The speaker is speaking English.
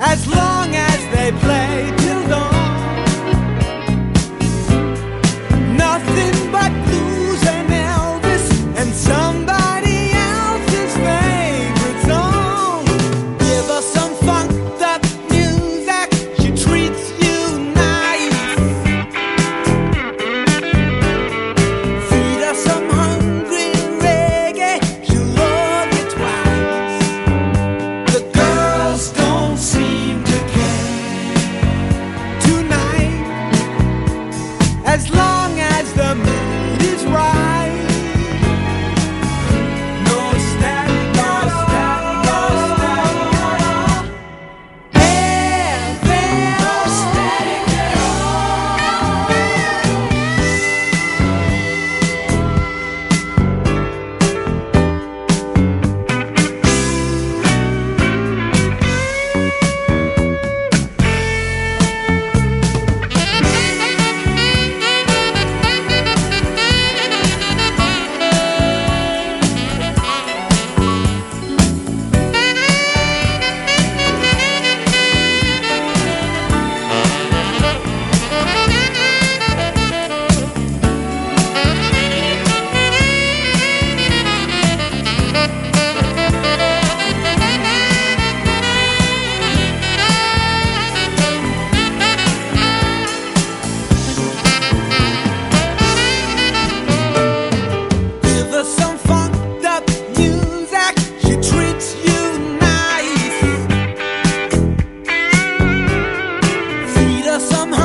as long somehow